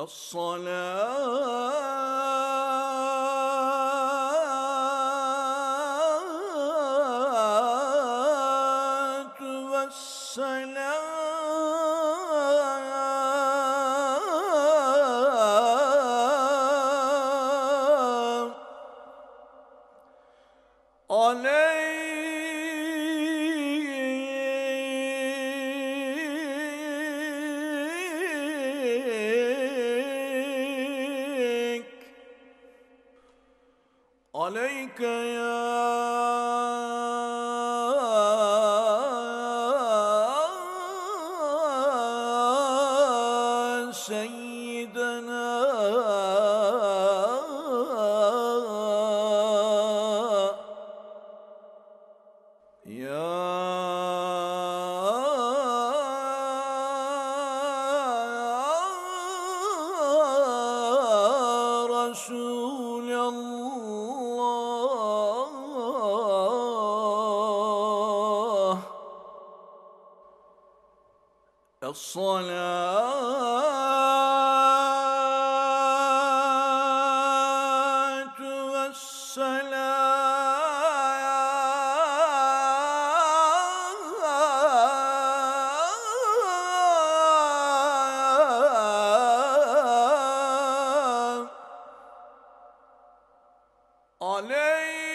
الصلاة والسلام عليك يا الصلاة والسلام عليه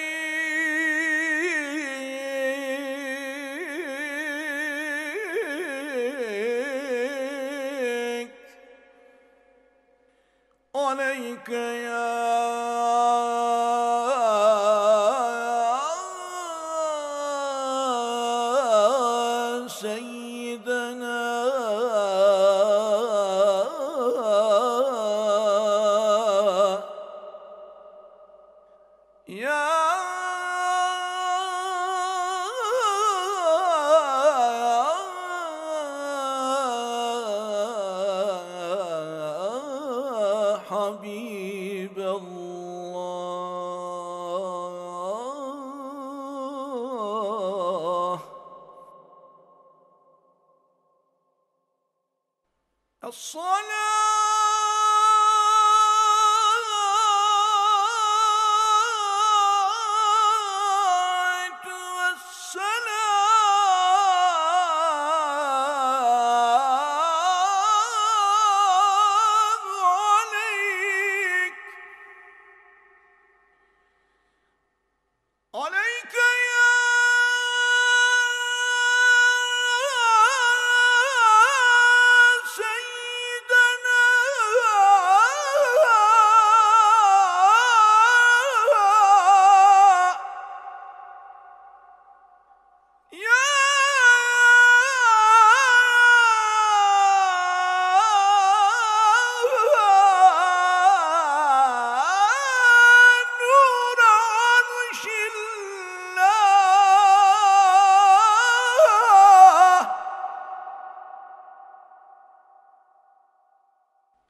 عليك يا الصلاة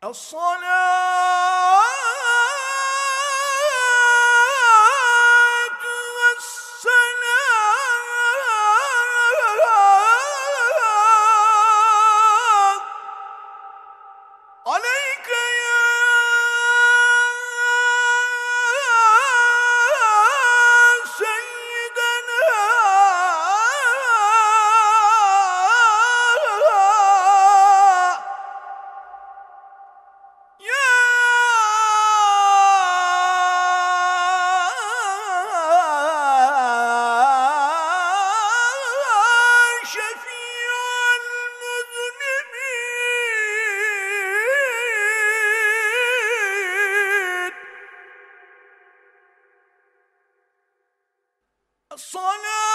É o sonho! الصلاه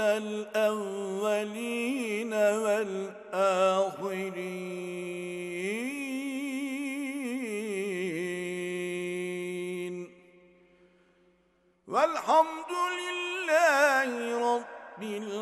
الأولين والآخرين. والحمد لله رب العالمين.